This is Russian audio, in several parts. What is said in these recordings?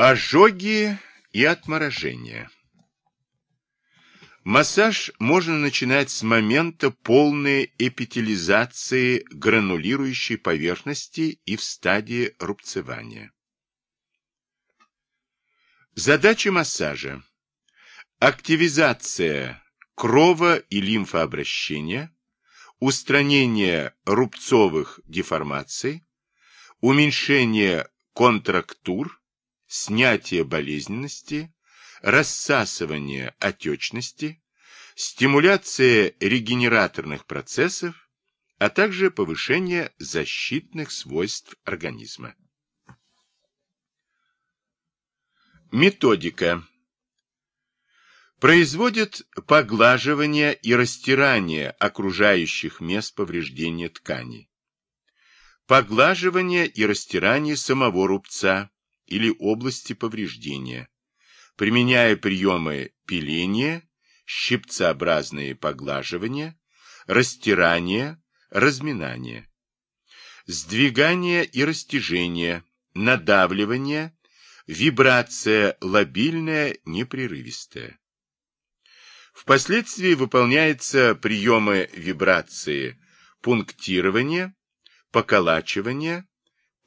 Ожоги и отморожение. Массаж можно начинать с момента полной эпителизации гранулирующей поверхности и в стадии рубцевания. Задача массажа. Активизация крово- и лимфообращения, устранение рубцовых деформаций, уменьшение контрактур, снятие болезненности, рассасывание отечности, стимуляция регенераторных процессов, а также повышение защитных свойств организма. Методика. Производит поглаживание и растирание окружающих мест повреждения тканей. Поглаживание и растирание самого рубца или области повреждения, применяя приемы пиления, щипцеобразные поглаживания, растирания, разминания, сдвигание и растяжение, надавливание, вибрация лобильная, непрерывистая. Впоследствии выполняются приемы вибрации пунктирования, поколачивания,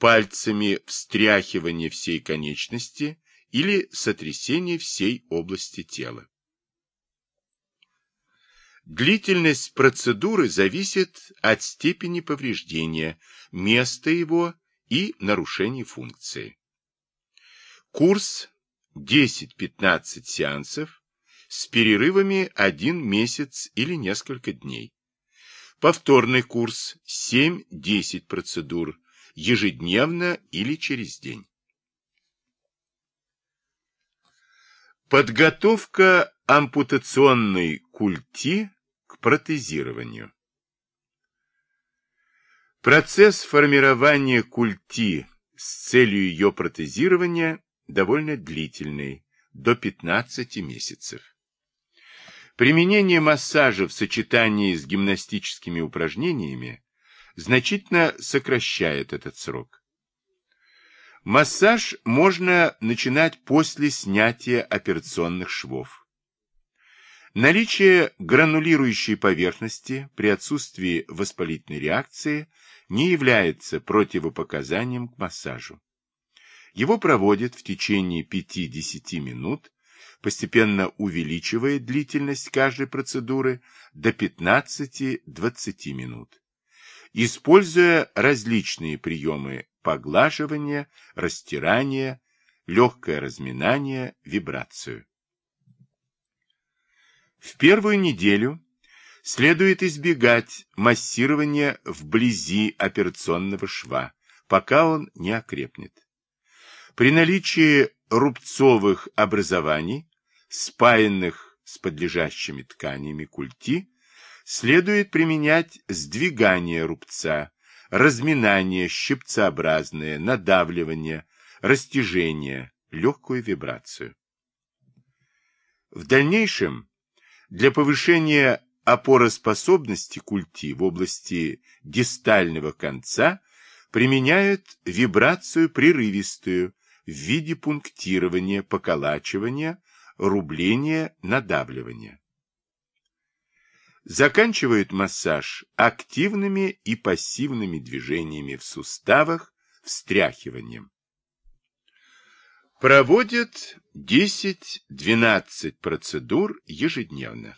пальцами встряхивания всей конечности или сотрясения всей области тела. Длительность процедуры зависит от степени повреждения, места его и нарушений функции. Курс 10-15 сеансов с перерывами 1 месяц или несколько дней. Повторный курс 7-10 процедур ежедневно или через день. Подготовка ампутационной культи к протезированию. Процесс формирования культи с целью ее протезирования довольно длительный, до 15 месяцев. Применение массажа в сочетании с гимнастическими упражнениями значительно сокращает этот срок. Массаж можно начинать после снятия операционных швов. Наличие гранулирующей поверхности при отсутствии воспалительной реакции не является противопоказанием к массажу. Его проводят в течение 5-10 минут, постепенно увеличивая длительность каждой процедуры до 15-20 минут используя различные приемы поглаживания, растирания, легкое разминание, вибрацию. В первую неделю следует избегать массирования вблизи операционного шва, пока он не окрепнет. При наличии рубцовых образований, спаянных с подлежащими тканями культи, следует применять сдвигание рубца, разминание щипцеобразное, надавливание, растяжение, легкую вибрацию. В дальнейшем для повышения опороспособности культи в области дистального конца применяют вибрацию прерывистую в виде пунктирования, поколачивания, рубления, надавливания заканчивают массаж активными и пассивными движениями в суставах, встряхиванием. Проводят 10-12 процедур ежедневно.